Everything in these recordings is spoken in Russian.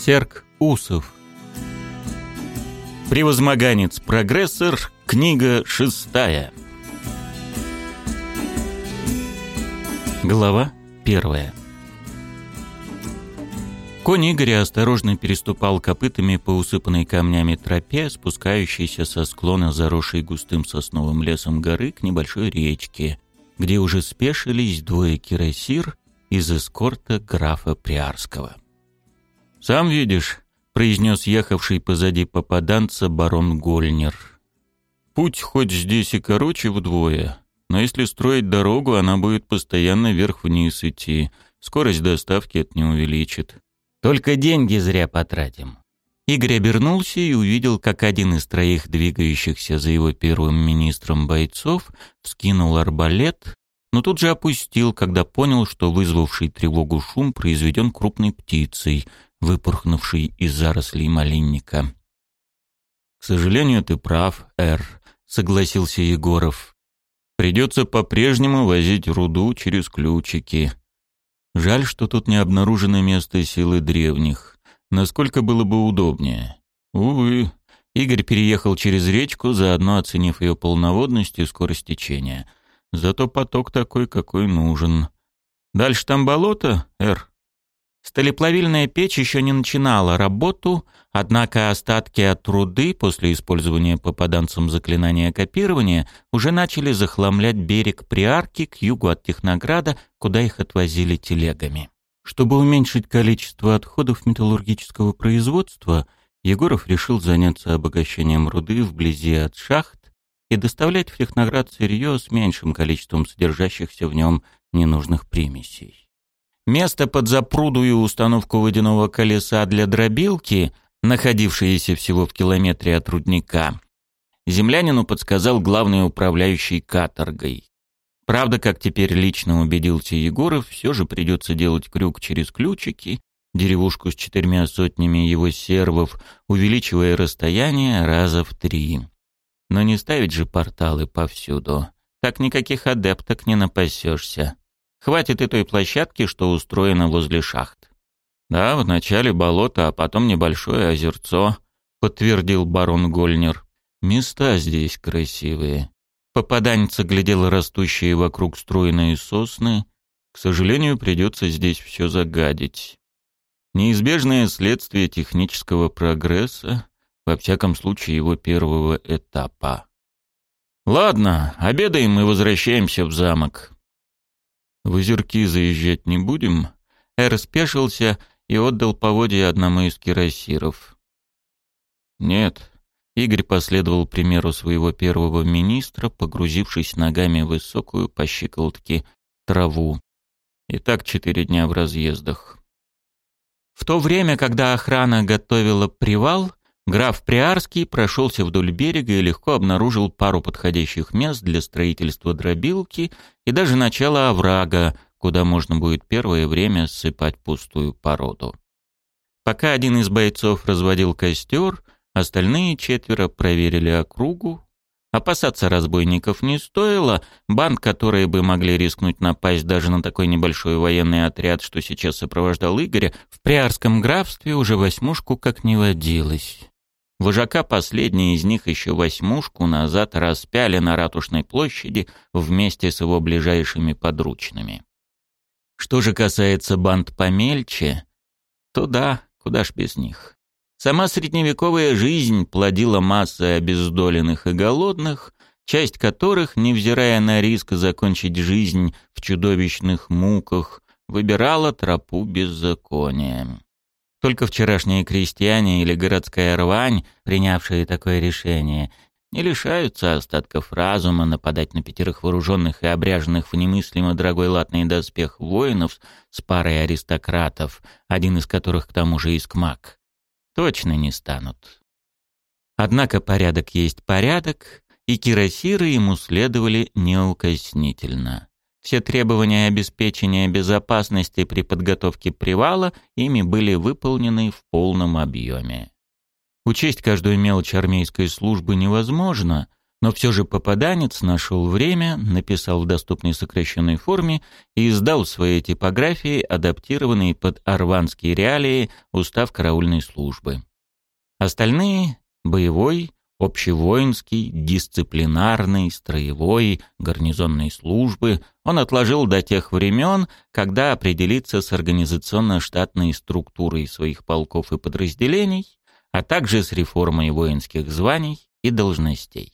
Серк Усов. Превозмоганец-прогрессор. Книга шестая. Глава первая. Конь Игоря осторожно переступал копытами по усыпанной камнями тропе, спускающейся со склона заросшей густым сосновым лесом горы к небольшой речке, где уже спешились двое кирасир из эскорта графа Приарского. «Сам видишь», — произнес ехавший позади попаданца барон Гольнер. «Путь хоть здесь и короче вдвое, но если строить дорогу, она будет постоянно вверх-вниз идти. Скорость доставки это не увеличит. Только деньги зря потратим». Игорь обернулся и увидел, как один из троих двигающихся за его первым министром бойцов вскинул арбалет, но тут же опустил, когда понял, что вызвавший тревогу шум произведен крупной птицей, выпорхнувший из зарослей малинника. «К сожалению, ты прав, Эр», — согласился Егоров. «Придется по-прежнему возить руду через ключики. Жаль, что тут не обнаружено место силы древних. Насколько было бы удобнее. Увы». Игорь переехал через речку, заодно оценив ее полноводность и скорость течения. Зато поток такой, какой нужен. «Дальше там болото, Эр?» Сталеплавильная печь еще не начинала работу, однако остатки от труды после использования попаданцем заклинания копирования уже начали захламлять берег Приарки к югу от Технограда, куда их отвозили телегами. Чтобы уменьшить количество отходов металлургического производства, Егоров решил заняться обогащением руды вблизи от шахт и доставлять в Техноград сырье с меньшим количеством содержащихся в нем ненужных примесей. Место под запрудую установку водяного колеса для дробилки, находившееся всего в километре от рудника, землянину подсказал главный управляющий каторгой. Правда, как теперь лично убедился Егоров, все же придется делать крюк через ключики, деревушку с четырьмя сотнями его сервов, увеличивая расстояние раза в три. Но не ставить же порталы повсюду. Так никаких адепток не напасешься. Хватит и той площадки, что устроена возле шахт. Да, вначале болото, а потом небольшое озерцо, подтвердил барон Гольнер. Места здесь красивые. Попаданец глядел растущие вокруг стройные сосны. К сожалению, придется здесь все загадить. Неизбежное следствие технического прогресса, во всяком случае его первого этапа. Ладно, обедаем и возвращаемся в замок. В озерки заезжать не будем?» Эр спешился и отдал поводья одному из кирасиров. «Нет». Игорь последовал примеру своего первого министра, погрузившись ногами в высокую по щиколотке траву. И так четыре дня в разъездах. В то время, когда охрана готовила привал, Граф Приарский прошелся вдоль берега и легко обнаружил пару подходящих мест для строительства дробилки и даже начало оврага, куда можно будет первое время ссыпать пустую породу. Пока один из бойцов разводил костер, остальные четверо проверили округу. Опасаться разбойников не стоило, банд, которые бы могли рискнуть напасть даже на такой небольшой военный отряд, что сейчас сопровождал Игоря, в Приарском графстве уже восьмушку как не водилось. Вожака последний из них еще восьмушку назад распяли на Ратушной площади вместе с его ближайшими подручными. Что же касается банд помельче, то да, куда ж без них. Сама средневековая жизнь плодила массы обездоленных и голодных, часть которых, невзирая на риск закончить жизнь в чудовищных муках, выбирала тропу беззакония. Только вчерашние крестьяне или городская рвань, принявшие такое решение, не лишаются остатков разума нападать на пятерых вооруженных и обряженных в немыслимо дорогой латный доспех воинов с парой аристократов, один из которых к тому же искмак. Точно не станут. Однако порядок есть порядок, и кирасиры ему следовали неукоснительно. Все требования обеспечения безопасности при подготовке привала ими были выполнены в полном объеме. Учесть каждую мелочь армейской службы невозможно, Но все же попаданец нашел время, написал в доступной сокращенной форме и издал в своей типографии, адаптированный под арванские реалии, устав караульной службы. Остальные — боевой, общевоинский, дисциплинарный, строевой, гарнизонной службы он отложил до тех времен, когда определится с организационно-штатной структурой своих полков и подразделений, а также с реформой воинских званий и должностей.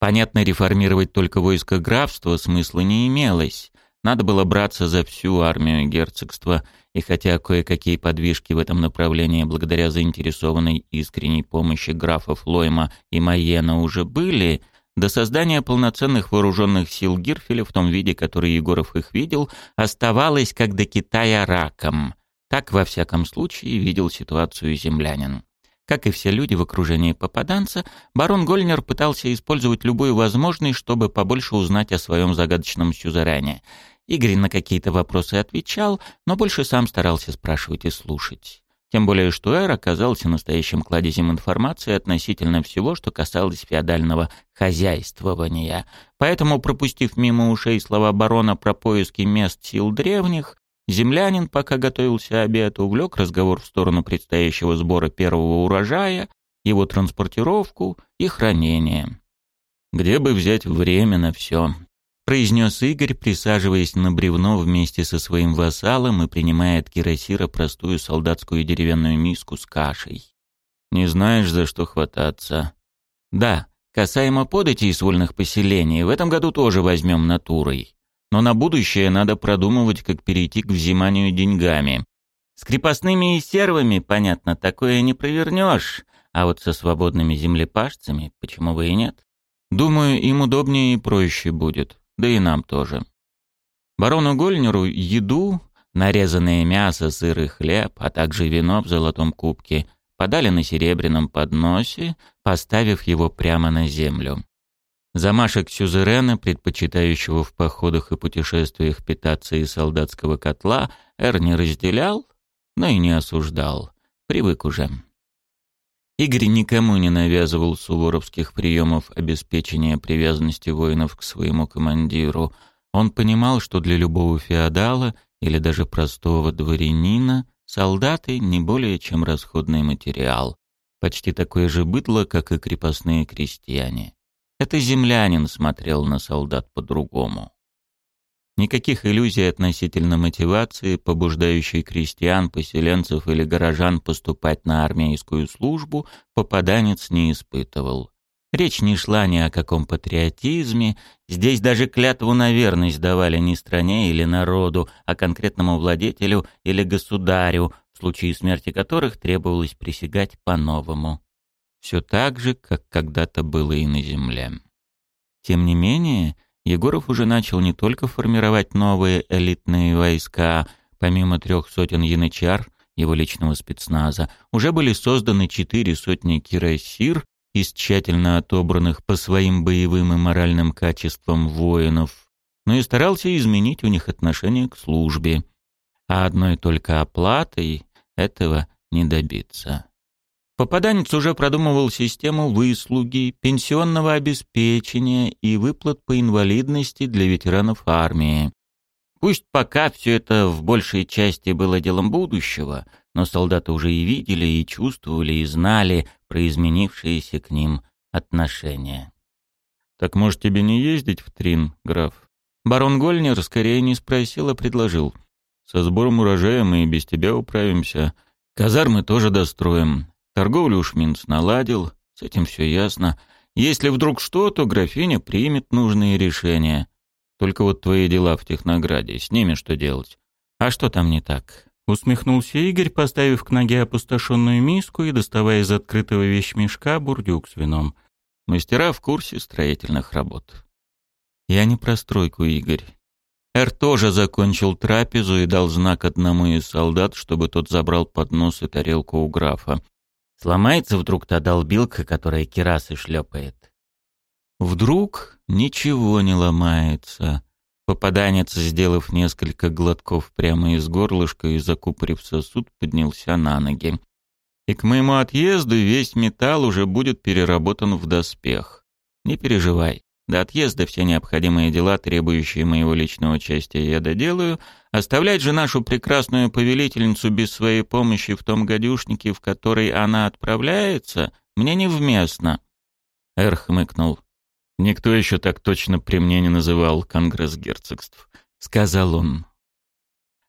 Понятно, реформировать только войско графства смысла не имелось. Надо было браться за всю армию герцогства, и хотя кое-какие подвижки в этом направлении благодаря заинтересованной искренней помощи графов Лойма и Майена уже были, до создания полноценных вооруженных сил Гирфеля в том виде, который Егоров их видел, оставалось как до Китая раком. Так, во всяком случае, видел ситуацию землянин. Как и все люди в окружении попаданца, барон Гольнер пытался использовать любую возможность, чтобы побольше узнать о своем загадочном сюзерене. Игорь на какие-то вопросы отвечал, но больше сам старался спрашивать и слушать. Тем более, что Эр оказался настоящим кладезем информации относительно всего, что касалось феодального хозяйствования. Поэтому, пропустив мимо ушей слова барона про поиски мест сил древних, Землянин, пока готовился обед, увлек разговор в сторону предстоящего сбора первого урожая, его транспортировку и хранение. «Где бы взять время на все?» — произнес Игорь, присаживаясь на бревно вместе со своим вассалом и принимая от кирасира простую солдатскую деревянную миску с кашей. «Не знаешь, за что хвататься?» «Да, касаемо податей из вольных поселений, в этом году тоже возьмем натурой. Но на будущее надо продумывать, как перейти к взиманию деньгами. С крепостными и сервами, понятно, такое не провернешь, а вот со свободными землепашцами почему бы и нет? Думаю, им удобнее и проще будет, да и нам тоже. Барону Гольнеру еду, нарезанное мясо, сыр и хлеб, а также вино в золотом кубке подали на серебряном подносе, поставив его прямо на землю. Замашек сюзерена, предпочитающего в походах и путешествиях питаться из солдатского котла, Эр не разделял, но и не осуждал. Привык уже. Игорь никому не навязывал суворовских приемов обеспечения привязанности воинов к своему командиру. Он понимал, что для любого феодала или даже простого дворянина солдаты не более чем расходный материал. Почти такое же быдло, как и крепостные крестьяне. Это землянин смотрел на солдат по-другому. Никаких иллюзий относительно мотивации, побуждающей крестьян, поселенцев или горожан поступать на армейскую службу, попаданец не испытывал. Речь не шла ни о каком патриотизме, здесь даже клятву на верность давали не стране или народу, а конкретному владетелю или государю, в случае смерти которых требовалось присягать по-новому. Все так же, как когда-то было и на земле. Тем не менее, Егоров уже начал не только формировать новые элитные войска, помимо трех сотен янычар, его личного спецназа, уже были созданы четыре сотни кирасир из тщательно отобранных по своим боевым и моральным качествам воинов, но и старался изменить у них отношение к службе, а одной только оплатой этого не добиться. Попаданец уже продумывал систему выслуги, пенсионного обеспечения и выплат по инвалидности для ветеранов армии. Пусть пока все это в большей части было делом будущего, но солдаты уже и видели, и чувствовали, и знали про изменившиеся к ним отношения. «Так, может, тебе не ездить в Трин, граф?» Барон Гольнер скорее не спросил, а предложил. «Со сбором урожая мы и без тебя управимся. Казармы тоже достроим. Торговлю уж Минц наладил, с этим все ясно. Если вдруг что, то графиня примет нужные решения. Только вот твои дела в Технограде, с ними что делать? А что там не так?» Усмехнулся Игорь, поставив к ноге опустошенную миску и доставая из открытого вещмешка бурдюк с вином. Мастера в курсе строительных работ. «Я не про стройку, Игорь. Эр тоже закончил трапезу и дал знак одному из солдат, чтобы тот забрал поднос и тарелку у графа. Сломается вдруг та долбилка, которая керасы шлепает. Вдруг ничего не ломается. Попаданец, сделав несколько глотков прямо из горлышка и закупорив сосуд, поднялся на ноги. И к моему отъезду весь металл уже будет переработан в доспех. Не переживай. До отъезда все необходимые дела, требующие моего личного участия, я доделаю. Оставлять же нашу прекрасную повелительницу без своей помощи в том гадюшнике, в который она отправляется, мне невместно. Эр хмыкнул. «Никто еще так точно при мне не называл Конгресс герцогств», — сказал он.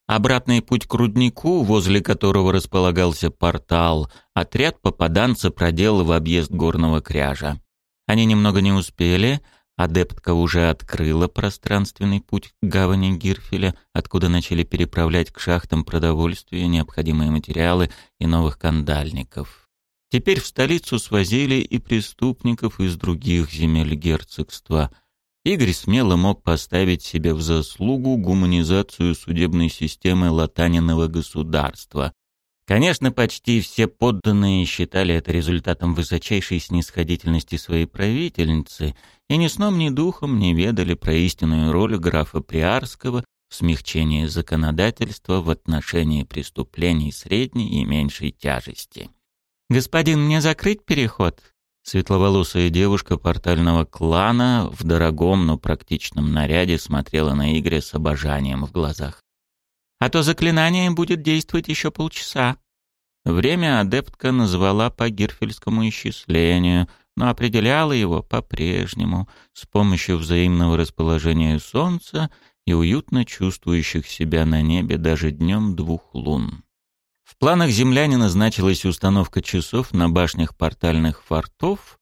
Обратный путь к руднику, возле которого располагался портал, отряд попаданца проделал в объезд горного кряжа. Они немного не успели, адептка уже открыла пространственный путь к гавани Гирфеля, откуда начали переправлять к шахтам продовольствие, необходимые материалы и новых кандальников. Теперь в столицу свозили и преступников из других земель герцогства. Игорь смело мог поставить себе в заслугу гуманизацию судебной системы Латаниного государства. Конечно, почти все подданные считали это результатом высочайшей снисходительности своей правительницы и ни сном, ни духом не ведали про истинную роль графа Приарского в смягчении законодательства в отношении преступлений средней и меньшей тяжести. «Господин, мне закрыть переход?» Светловолосая девушка портального клана в дорогом, но практичном наряде смотрела на Игоря с обожанием в глазах. «А то заклинание будет действовать еще полчаса». Время адептка назвала по гирфельскому исчислению, но определяла его по-прежнему, с помощью взаимного расположения солнца и уютно чувствующих себя на небе даже днем двух лун. В планах землянина значилась установка часов на башнях портальных фортов,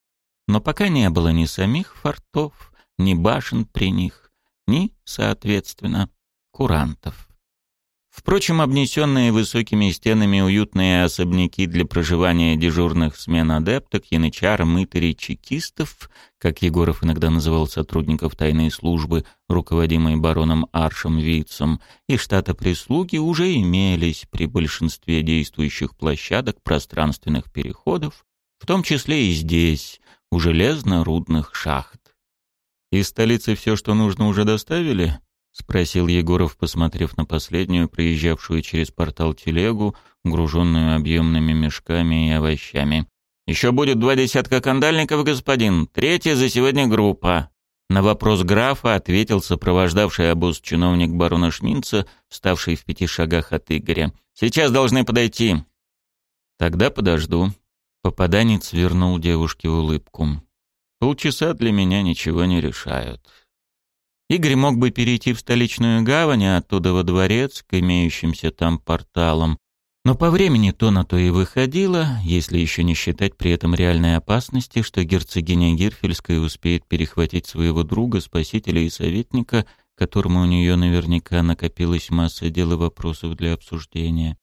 но пока не было ни самих фортов, ни башен при них, ни, соответственно, курантов. Впрочем, обнесенные высокими стенами уютные особняки для проживания дежурных смен адепток, янычар, мытарей, чекистов, как Егоров иногда называл сотрудников тайной службы, руководимой бароном Аршем Вицем, и штата прислуги уже имелись при большинстве действующих площадок пространственных переходов, в том числе и здесь, у железно-рудных шахт. Из столицы все, что нужно, уже доставили? — спросил Егоров, посмотрев на последнюю, проезжавшую через портал телегу, груженную объемными мешками и овощами. «Еще будет два десятка кандальников, господин. Третья за сегодня группа». На вопрос графа ответил сопровождавший обоз чиновник барона Шминца, вставший в пяти шагах от Игоря. «Сейчас должны подойти». «Тогда подожду». Попаданец вернул девушке улыбку. «Полчаса для меня ничего не решают». Игорь мог бы перейти в столичную гавань, а оттуда во дворец, к имеющимся там порталам. Но по времени то на то и выходило, если еще не считать при этом реальной опасности, что герцогиня Гирфельская успеет перехватить своего друга, спасителя и советника, которому у нее наверняка накопилась масса дел и вопросов для обсуждения.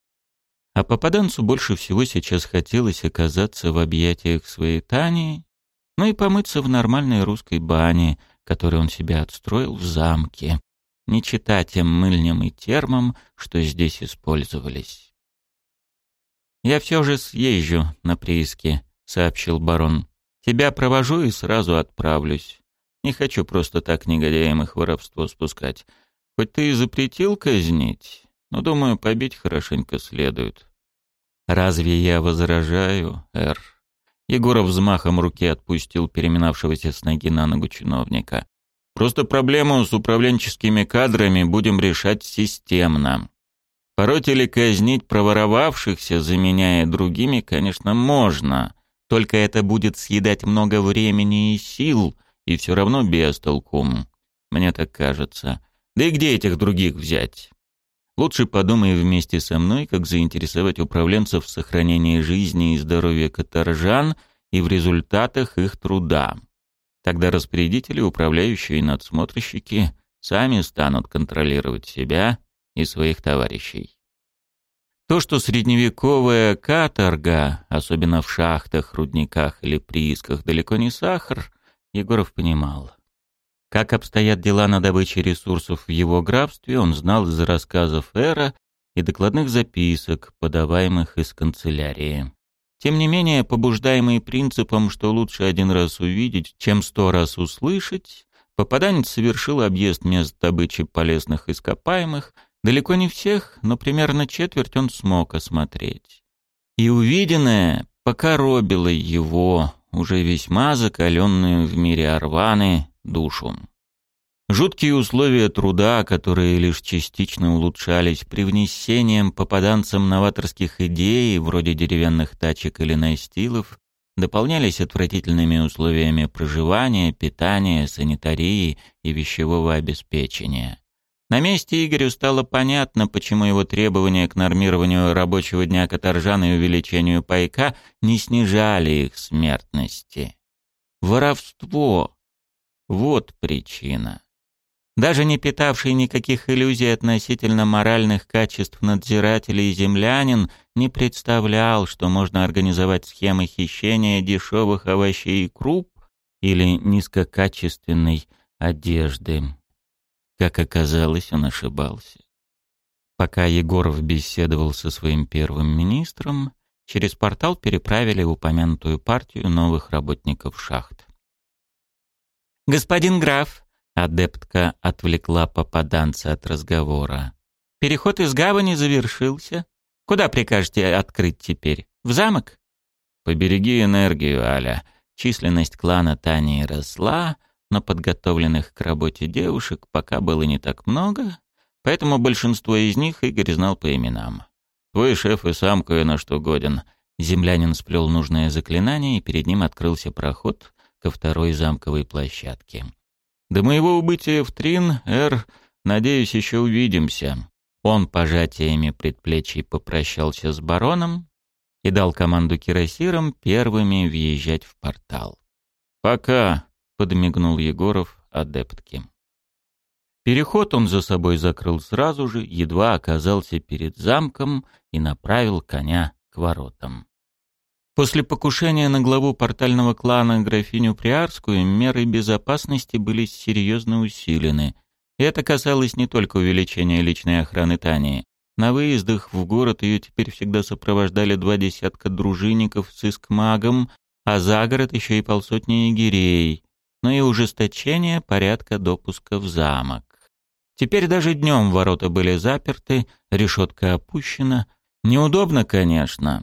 А попаданцу больше всего сейчас хотелось оказаться в объятиях своей Тани, ну и помыться в нормальной русской бане — который он себе отстроил в замке, не читать тем мыльням и термам, что здесь использовались. «Я все же съезжу на прииски», — сообщил барон. «Тебя провожу и сразу отправлюсь. Не хочу просто так негодяям их воровство спускать. Хоть ты и запретил казнить, но, думаю, побить хорошенько следует». «Разве я возражаю, эр?» Егоров взмахом руки отпустил переминавшегося с ноги на ногу чиновника. «Просто проблему с управленческими кадрами будем решать системно. Пороть или казнить проворовавшихся, заменяя другими, конечно, можно. Только это будет съедать много времени и сил, и все равно без толку. Мне так кажется. Да и где этих других взять?» Лучше подумай вместе со мной, как заинтересовать управленцев в сохранении жизни и здоровья каторжан и в результатах их труда. Тогда распорядители, управляющие и надсмотрщики сами станут контролировать себя и своих товарищей. То, что средневековая каторга, особенно в шахтах, рудниках или приисках, далеко не сахар, Егоров понимал. Как обстоят дела на добыче ресурсов в его графстве, он знал из рассказов Эра и докладных записок, подаваемых из канцелярии. Тем не менее, побуждаемый принципом, что лучше один раз увидеть, чем сто раз услышать, попаданец совершил объезд мест добычи полезных ископаемых, далеко не всех, но примерно четверть он смог осмотреть. И увиденное покоробило его, уже весьма закаленную в мире Арваны, душу. Жуткие условия труда, которые лишь частично улучшались привнесением попаданцам новаторских идей, вроде деревянных тачек или настилов, дополнялись отвратительными условиями проживания, питания, санитарии и вещевого обеспечения. На месте Игорю стало понятно, почему его требования к нормированию рабочего дня каторжан и увеличению пайка не снижали их смертности. Воровство — вот причина. Даже не питавший никаких иллюзий относительно моральных качеств надзирателей землянин не представлял, что можно организовать схемы хищения дешевых овощей и круп или низкокачественной одежды. Как оказалось, он ошибался. Пока Егоров беседовал со своим первым министром, через портал переправили упомянутую партию новых работников шахт. «Господин граф», Адептка отвлекла попаданца от разговора. «Переход из гавани завершился. Куда прикажете открыть теперь? В замок?» «Побереги энергию, Аля». Численность клана Тани росла, но подготовленных к работе девушек пока было не так много, поэтому большинство из них Игорь знал по именам. «Твой шеф и сам кое на что годен». Землянин сплел нужное заклинание, и перед ним открылся проход ко второй замковой площадке. До моего убытия в Трин, Эр, надеюсь, еще увидимся. Он пожатиями предплечий попрощался с бароном и дал команду кирасирам первыми въезжать в портал. «Пока», — подмигнул Егоров адептке. Переход он за собой закрыл сразу же, едва оказался перед замком и направил коня к воротам. После покушения на главу портального клана графиню Приарскую меры безопасности были серьезно усилены. Это касалось не только увеличения личной охраны Тани. На выездах в город ее теперь всегда сопровождали два десятка дружинников с искмагом, а за город еще и полсотни егерей, но и ужесточение порядка допуска в замок. Теперь даже днем ворота были заперты, решетка опущена. Неудобно, конечно,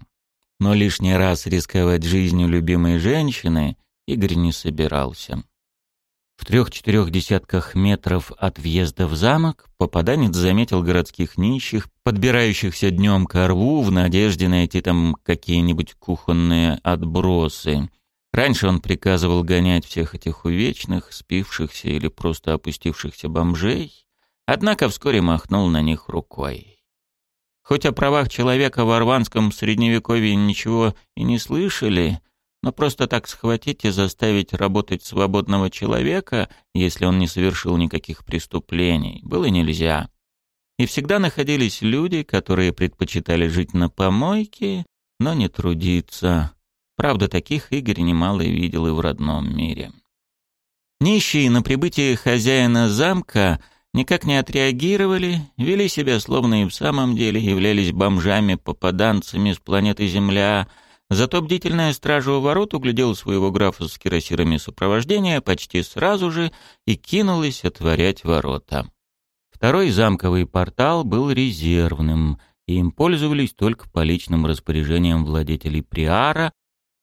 но лишний раз рисковать жизнью любимой женщины Игорь не собирался. В трех-четырех десятках метров от въезда в замок попаданец заметил городских нищих, подбирающихся днем к рву в надежде найти там какие-нибудь кухонные отбросы. Раньше он приказывал гонять всех этих увечных, спившихся или просто опустившихся бомжей, однако вскоре махнул на них рукой. Хоть о правах человека в арванском средневековье ничего и не слышали, но просто так схватить и заставить работать свободного человека, если он не совершил никаких преступлений, было нельзя. И всегда находились люди, которые предпочитали жить на помойке, но не трудиться. Правда, таких Игорь немало видел и в родном мире. Нищие на прибытие хозяина замка никак не отреагировали, вели себя словно и в самом деле являлись бомжами-попаданцами с планеты Земля. Зато бдительная стража у ворот углядела своего графа с кирасирами сопровождения почти сразу же и кинулась отворять ворота. Второй замковый портал был резервным, и им пользовались только по личным распоряжениям владетелей Приара,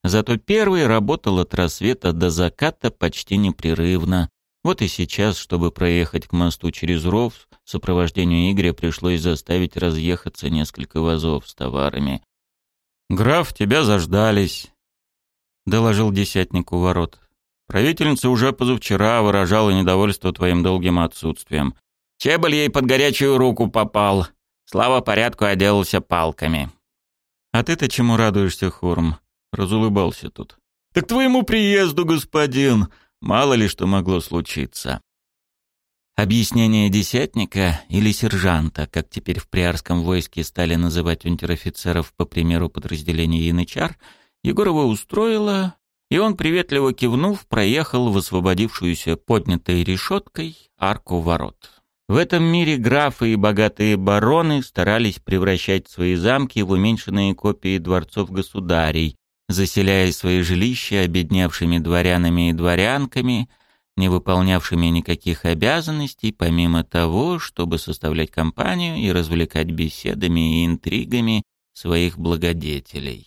зато первый работал от рассвета до заката почти непрерывно, вот и сейчас, чтобы проехать к мосту через ров, сопровождению Игоря пришлось заставить разъехаться несколько вазов с товарами. «Граф, тебя заждались», — доложил десятник у ворот. «Правительница уже позавчера выражала недовольство твоим долгим отсутствием. Чеболь ей под горячую руку попал. Слава порядку отделался палками». «А ты-то чему радуешься, Хорм?» — разулыбался тут. «Так твоему приезду, господин!» Мало ли что могло случиться. Объяснение десятника или сержанта, как теперь в приарском войске стали называть унтер-офицеров по примеру подразделения янычар, Егорова устроило, и он, приветливо кивнув, проехал в освободившуюся поднятой решеткой арку ворот. В этом мире графы и богатые бароны старались превращать свои замки в уменьшенные копии дворцов государей, заселяя свои жилища обедневшими дворянами и дворянками, не выполнявшими никаких обязанностей, помимо того, чтобы составлять компанию и развлекать беседами и интригами своих благодетелей.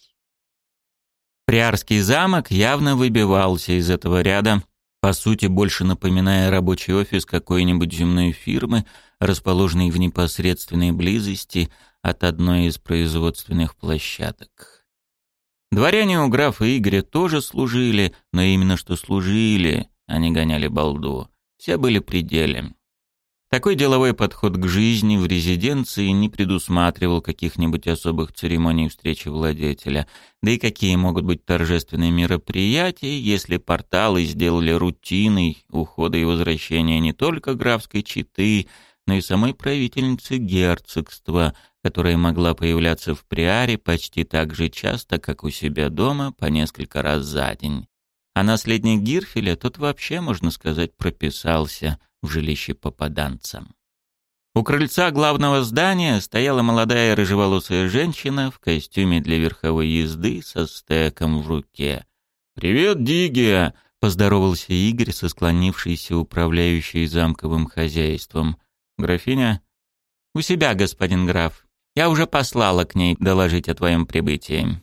Приарский замок явно выбивался из этого ряда, по сути больше напоминая рабочий офис какой-нибудь земной фирмы, расположенной в непосредственной близости от одной из производственных площадок. Дворяне у графа Игоря тоже служили, но именно что служили, не гоняли балду. Все были пределем. Такой деловой подход к жизни в резиденции не предусматривал каких-нибудь особых церемоний встречи владетеля. Да и какие могут быть торжественные мероприятия, если порталы сделали рутиной ухода и возвращения не только графской четы, но и самой правительницы герцогства, которая могла появляться в Приаре почти так же часто, как у себя дома, по несколько раз за день. А наследник Гирфеля, тот вообще, можно сказать, прописался в жилище попаданца. У крыльца главного здания стояла молодая рыжеволосая женщина в костюме для верховой езды со стеком в руке. «Привет, Дигия!» — поздоровался Игорь со склонившейся управляющей замковым хозяйством. «Графиня?» «У себя, господин граф. Я уже послала к ней доложить о твоем прибытии».